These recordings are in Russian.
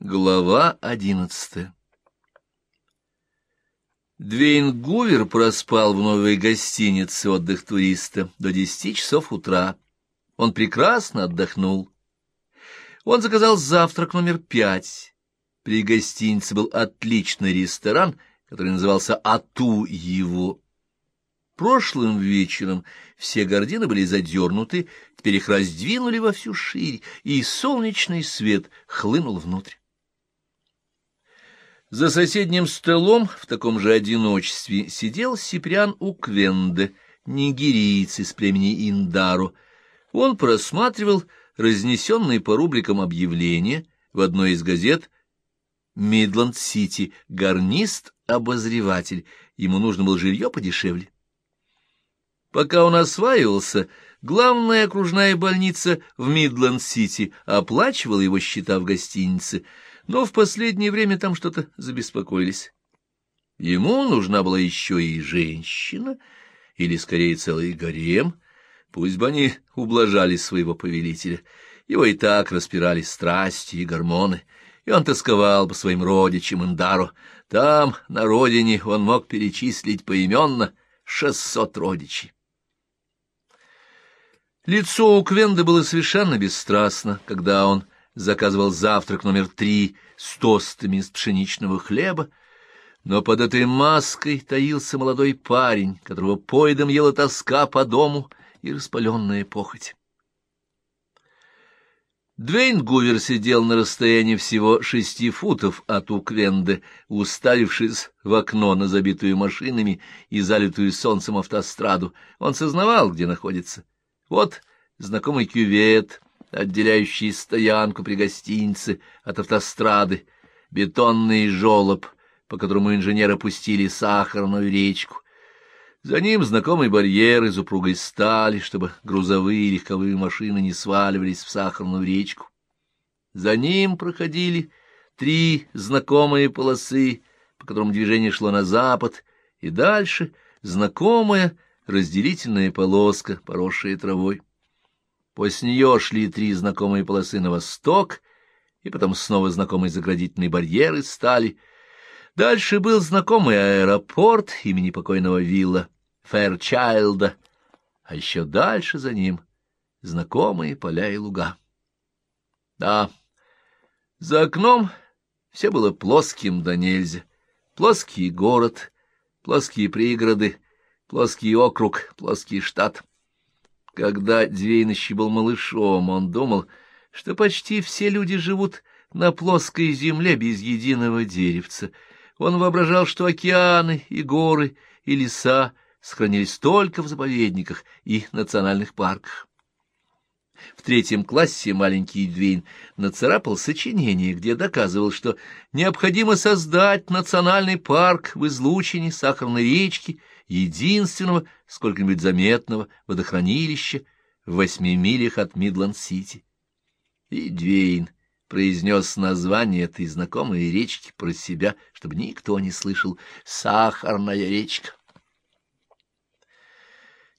Глава одиннадцатая Двейн Гувер проспал в новой гостинице отдых туриста до десяти часов утра. Он прекрасно отдохнул. Он заказал завтрак номер пять. При гостинице был отличный ресторан, который назывался «Ату его». Прошлым вечером все гардины были задернуты, теперь их раздвинули во всю ширь, и солнечный свет хлынул внутрь. За соседним столом в таком же одиночестве сидел Сиприан Уквенде, нигериец из племени Индару. Он просматривал разнесенные по рубрикам объявления в одной из газет «Мидланд-Сити», Горнист-обозреватель, ему нужно было жилье подешевле. Пока он осваивался, главная окружная больница в Мидленд-Сити оплачивала его счета в гостинице — но в последнее время там что-то забеспокоились. Ему нужна была еще и женщина, или, скорее, целый гарем, пусть бы они ублажали своего повелителя. Его и так распирали страсти и гормоны, и он тосковал по своим родичам Индару. Там, на родине, он мог перечислить поименно шестьсот родичей. Лицо у Квенда было совершенно бесстрастно, когда он заказывал завтрак номер три с тостами из пшеничного хлеба, но под этой маской таился молодой парень, которого поедом ела тоска по дому и распаленная похоть. Двейн Гувер сидел на расстоянии всего шести футов от Уквенды, уставившись в окно на забитую машинами и залитую солнцем автостраду. Он сознавал, где находится. Вот знакомый кювет — отделяющий стоянку при гостинице от автострады, бетонный жолоб, по которому инженеры пустили сахарную речку. За ним знакомый барьер из упругой стали, чтобы грузовые и легковые машины не сваливались в сахарную речку. За ним проходили три знакомые полосы, по которым движение шло на запад, и дальше знакомая разделительная полоска, поросшая травой. После нее шли три знакомые полосы на восток, и потом снова знакомый заградительный барьер из стали. Дальше был знакомый аэропорт имени покойного Вилла Фэрчайлда, а еще дальше за ним знакомые поля и луга. Да, за окном все было плоским да нельзя. Плоский город, плоские пригороды, плоский округ, плоский штат. Когда Двейнощи был малышом, он думал, что почти все люди живут на плоской земле без единого деревца. Он воображал, что океаны и горы и леса сохранились только в заповедниках и национальных парках. В третьем классе маленький Двейн нацарапал сочинение, где доказывал, что необходимо создать национальный парк в излучине Сахарной речки единственного сколько-нибудь заметного водохранилища в восьми милях от Мидланд-Сити. И Двейн произнес название этой знакомой речки про себя, чтобы никто не слышал «Сахарная речка».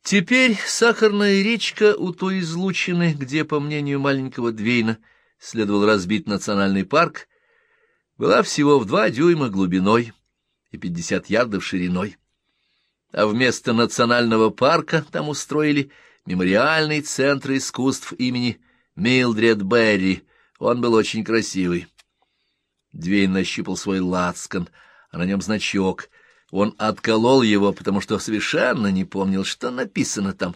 Теперь сахарная речка у той излучины, где, по мнению маленького Двейна, следовал разбить национальный парк, была всего в два дюйма глубиной и пятьдесят ярдов шириной а вместо национального парка там устроили мемориальный центр искусств имени Милдред Берри. Он был очень красивый. Двейн нащупал свой лацкан, а на нем значок. Он отколол его, потому что совершенно не помнил, что написано там.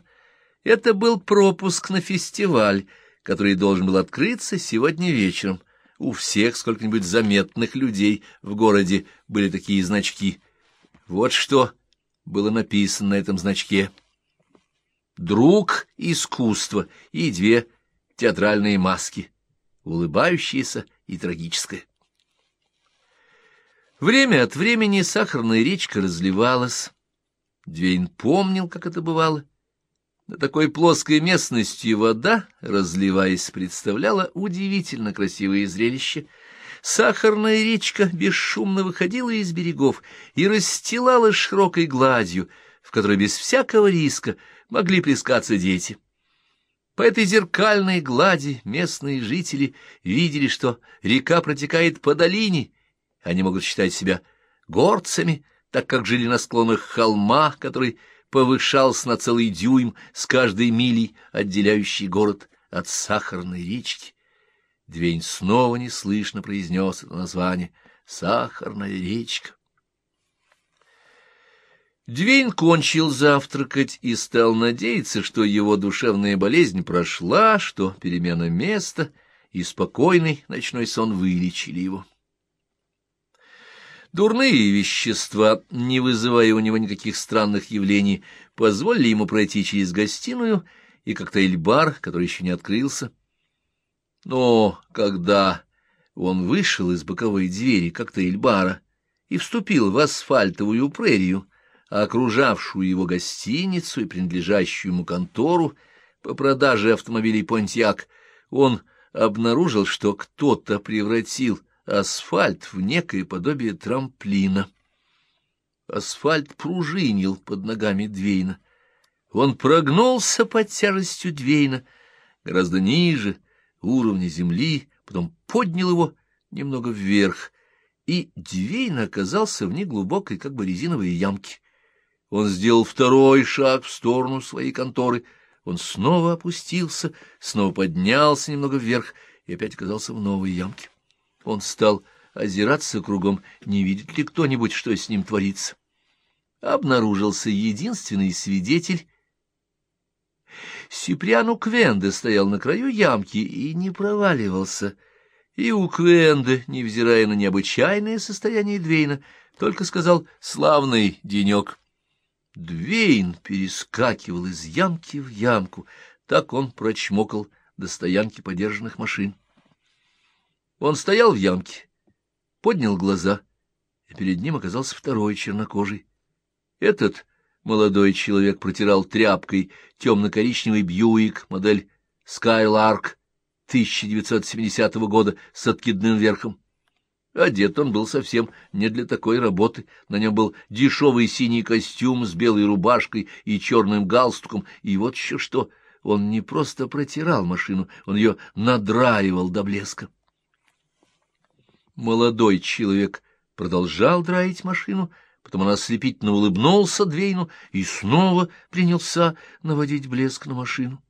Это был пропуск на фестиваль, который должен был открыться сегодня вечером. У всех сколько-нибудь заметных людей в городе были такие значки. Вот что было написано на этом значке. «Друг искусства» и две театральные маски, улыбающиеся и трагическая. Время от времени сахарная речка разливалась. Двейн помнил, как это бывало. На такой плоской местности вода, разливаясь, представляла удивительно красивое зрелище — Сахарная речка бесшумно выходила из берегов и расстилалась широкой гладью, в которой без всякого риска могли плескаться дети. По этой зеркальной глади местные жители видели, что река протекает по долине. Они могут считать себя горцами, так как жили на склонах холма, который повышался на целый дюйм с каждой милей, отделяющей город от сахарной речки. Двень снова неслышно произнес это название «Сахарная речка». Двейн кончил завтракать и стал надеяться, что его душевная болезнь прошла, что перемена места и спокойный ночной сон вылечили его. Дурные вещества, не вызывая у него никаких странных явлений, позволили ему пройти через гостиную и коктейль-бар, который еще не открылся. Но когда он вышел из боковой двери коктейль-бара и вступил в асфальтовую прерию, окружавшую его гостиницу и принадлежащую ему контору по продаже автомобилей «Понтьяк», он обнаружил, что кто-то превратил асфальт в некое подобие трамплина. Асфальт пружинил под ногами Двейна. Он прогнулся под тяжестью Двейна, гораздо ниже уровня земли, потом поднял его немного вверх, и Двейн оказался в неглубокой, как бы резиновой ямке. Он сделал второй шаг в сторону своей конторы. Он снова опустился, снова поднялся немного вверх и опять оказался в новой ямке. Он стал озираться кругом, не видит ли кто-нибудь, что с ним творится. Обнаружился единственный свидетель. Сиприану Квенде стоял на краю ямки и не проваливался. И у Квенде, невзирая на необычайное состояние Двейна, только сказал «славный денек». Двейн перескакивал из ямки в ямку, так он прочмокал до стоянки подержанных машин. Он стоял в ямке, поднял глаза, и перед ним оказался второй чернокожий. Этот молодой человек протирал тряпкой темно-коричневый Бьюик, модель Skylark 1970 года с откидным верхом. Одет он был совсем не для такой работы. На нем был дешевый синий костюм с белой рубашкой и черным галстуком. И вот еще что, он не просто протирал машину, он ее надраивал до блеска. Молодой человек продолжал драить машину, потом он ослепительно улыбнулся Двейну и снова принялся наводить блеск на машину.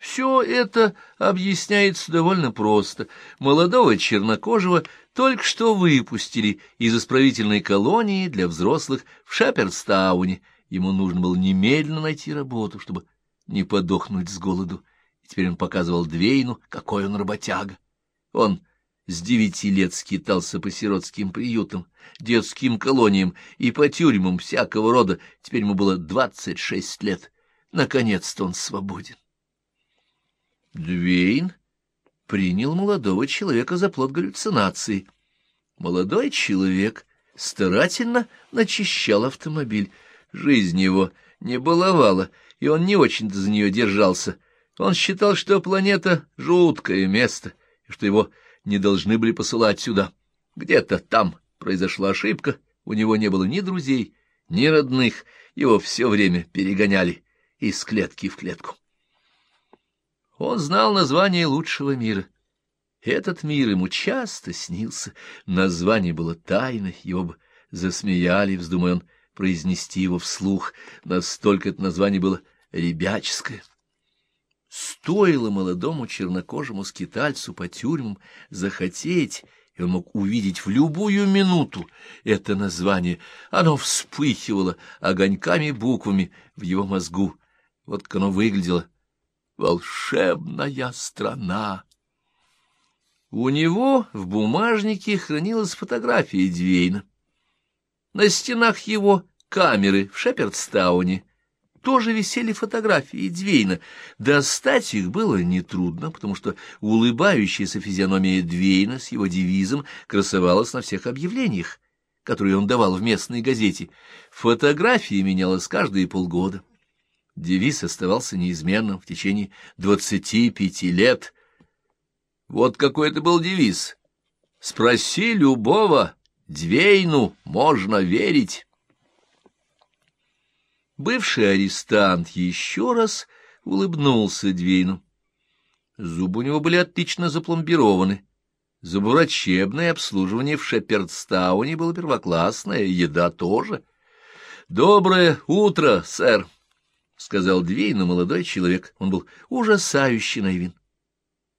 Все это объясняется довольно просто. Молодого чернокожего только что выпустили из исправительной колонии для взрослых в Шаперстауне. Ему нужно было немедленно найти работу, чтобы не подохнуть с голоду. И теперь он показывал Двейну, какой он работяга. Он с девяти лет скитался по сиротским приютам, детским колониям и по тюрьмам всякого рода. Теперь ему было двадцать шесть лет. Наконец-то он свободен. Двейн принял молодого человека за плод галлюцинации. Молодой человек старательно начищал автомобиль. Жизнь его не баловала, и он не очень-то за нее держался. Он считал, что планета — жуткое место, и что его не должны были посылать сюда. Где-то там произошла ошибка, у него не было ни друзей, ни родных, его все время перегоняли из клетки в клетку. Он знал название лучшего мира. Этот мир ему часто снился. Название было тайной, его бы засмеяли, вздумая он произнести его вслух. Настолько это название было ребяческое. Стоило молодому чернокожему скитальцу по тюрьмам захотеть, и он мог увидеть в любую минуту это название. Оно вспыхивало огоньками буквами в его мозгу. Вот как оно выглядело — волшебная страна. У него в бумажнике хранилась фотография Двейна. На стенах его камеры в Шепердстауне тоже висели фотографии Двейна. Достать их было нетрудно, потому что улыбающаяся физиономия Двейна с его девизом красовалась на всех объявлениях, которые он давал в местной газете. Фотография менялась каждые полгода. Девиз оставался неизменным в течение двадцати пяти лет. Вот какой это был девиз. «Спроси любого, Двейну можно верить». Бывший арестант еще раз улыбнулся Двейну. Зубы у него были отлично запломбированы. Зубоврачебное обслуживание в Шепердстауне было первоклассное, еда тоже. — Доброе утро, сэр, — сказал Двейну молодой человек. Он был ужасающе наивен.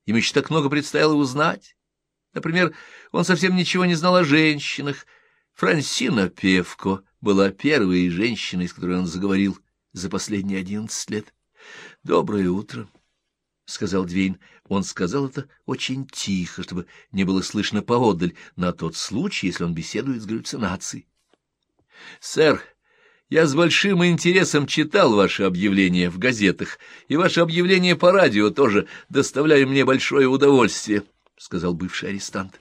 Ему еще так много предстояло узнать. Например, он совсем ничего не знал о женщинах. Франсина Певко была первой женщиной, с которой он заговорил за последние одиннадцать лет. — Доброе утро, — сказал Двейн. Он сказал это очень тихо, чтобы не было слышно поодаль, на тот случай, если он беседует с галлюцинацией. — Сэр, я с большим интересом читал ваше объявление в газетах, и ваше объявление по радио тоже доставляет мне большое удовольствие, — сказал бывший арестант.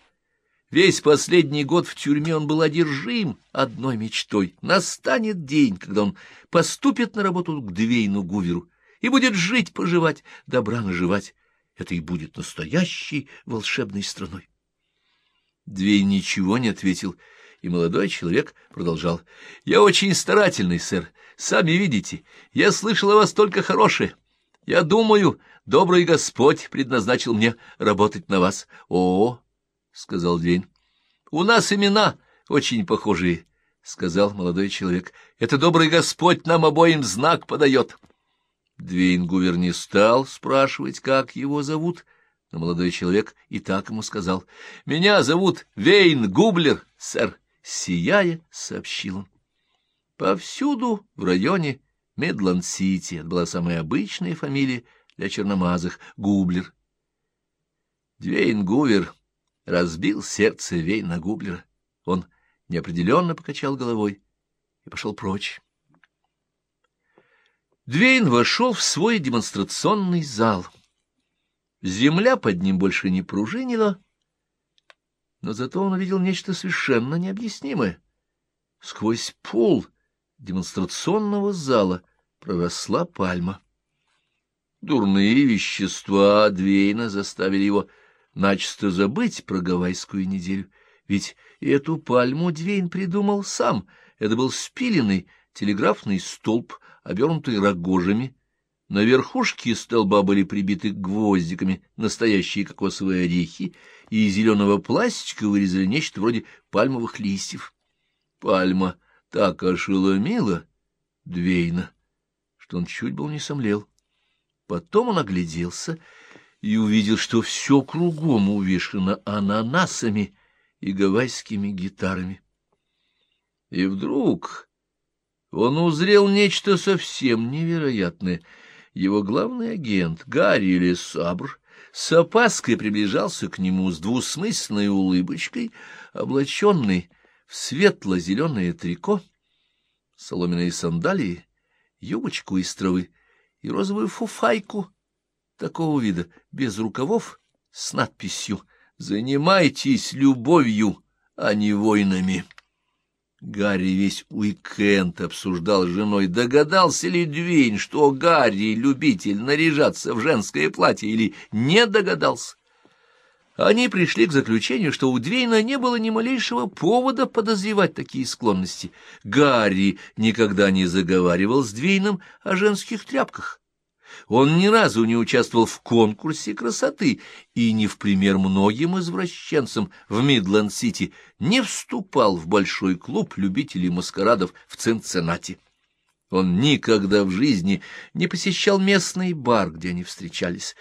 Весь последний год в тюрьме он был одержим одной мечтой. Настанет день, когда он поступит на работу к Двейну Гуверу и будет жить-поживать, добра наживать. Это и будет настоящей волшебной страной. Двейн ничего не ответил, и молодой человек продолжал. — Я очень старательный, сэр. Сами видите, я слышал о вас только хорошее. Я думаю, добрый Господь предназначил мне работать на вас. — О, — сказал Двейн. — У нас имена очень похожие, — сказал молодой человек. — Это добрый Господь нам обоим знак подает. Двейн Гувер не стал спрашивать, как его зовут, но молодой человек и так ему сказал. — Меня зовут Вейн Гублер, сэр, — сияя, сообщил он. Повсюду в районе Мидланд-Сити это была самая обычная фамилия для черномазых — Гублер. Двейнгувер разбил сердце Вейна Гублера. Он неопределенно покачал головой и пошел прочь. Двейн вошел в свой демонстрационный зал. Земля под ним больше не пружинила, но зато он увидел нечто совершенно необъяснимое. Сквозь пол демонстрационного зала проросла пальма. Дурные вещества Двейна заставили его начисто забыть про гавайскую неделю, ведь эту пальму Двейн придумал сам. Это был спиленный телеграфный столб, обернутый рогожами. На верхушке столба были прибиты гвоздиками настоящие кокосовые орехи, и из зеленого пластика вырезали нечто вроде пальмовых листьев. Пальма так ошеломила Двейна, что он чуть был не сомлел. Потом он огляделся и увидел, что все кругом увешано ананасами и гавайскими гитарами. И вдруг он узрел нечто совсем невероятное. Его главный агент, Гарри Лесабр, с опаской приближался к нему с двусмысленной улыбочкой, облаченный в светло-зеленое трико, соломенные сандалии, юбочку из травы и розовую фуфайку такого вида, без рукавов, с надписью «Занимайтесь любовью, а не войнами». Гарри весь уикенд обсуждал с женой, догадался ли Двейн, что Гарри — любитель наряжаться в женское платье, или не догадался. Они пришли к заключению, что у Двейна не было ни малейшего повода подозревать такие склонности. Гарри никогда не заговаривал с Двейном о женских тряпках. Он ни разу не участвовал в конкурсе красоты и не в пример многим извращенцам в Мидленд-Сити не вступал в большой клуб любителей маскарадов в Цинциннати. Он никогда в жизни не посещал местный бар, где они встречались.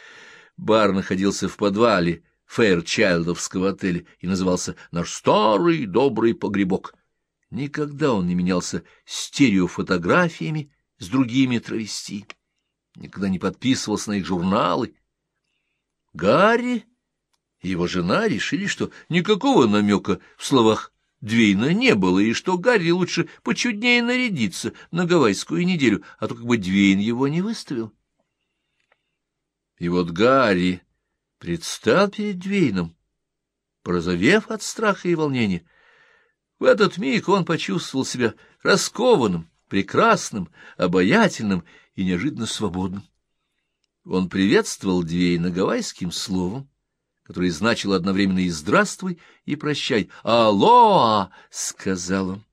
Бар находился в подвале Фэйрчайлдовского отеля и назывался «Наш старый добрый погребок». Никогда он не менялся стереофотографиями с другими травести никогда не подписывался на их журналы. Гарри и его жена решили, что никакого намека в словах Двейна не было, и что Гарри лучше почуднее нарядиться на гавайскую неделю, а то как бы Двейн его не выставил. И вот Гарри предстал перед Двейном, порозовев от страха и волнения. В этот миг он почувствовал себя раскованным, прекрасным, обаятельным и неожиданно свободным. Он приветствовал Двейна гавайским словом, которое значило одновременно и «здравствуй», и «прощай». «Аллоа!» — сказал он.